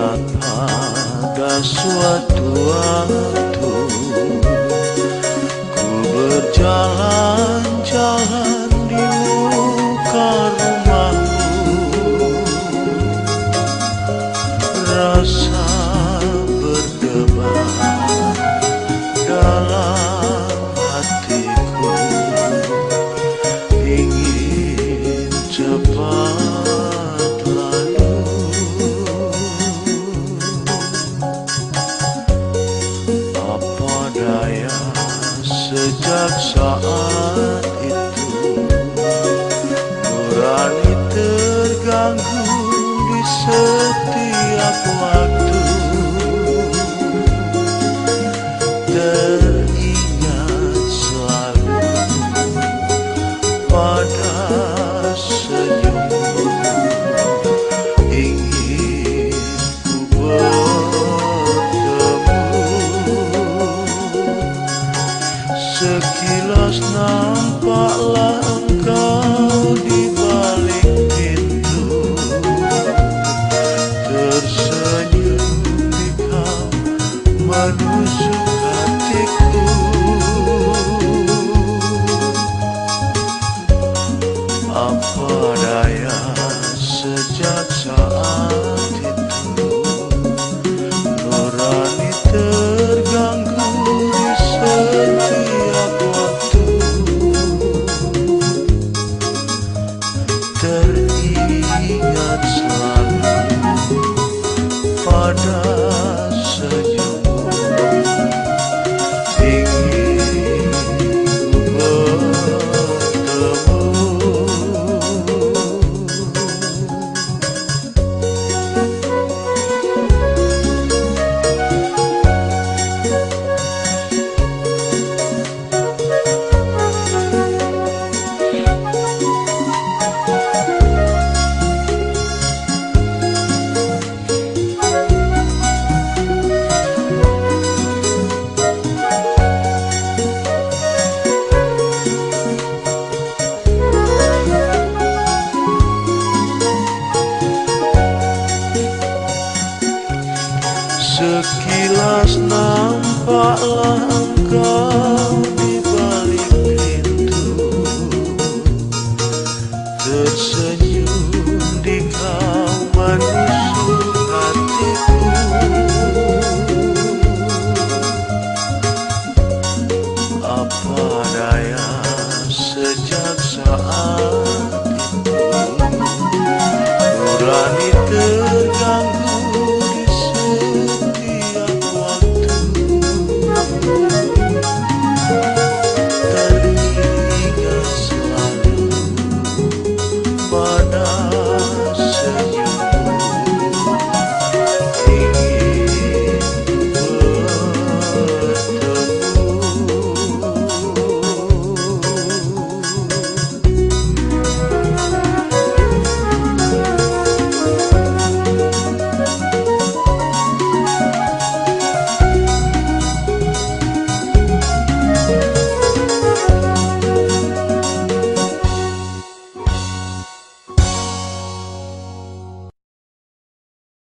pada suatu waktu ku berjalan berlagu di setiap waktu Teringat selalu pada senyummu. Ingin ku bertemu. Sekilas nampaklah engkau Sekilas nampaklah engkau di balik pintu tersenyum.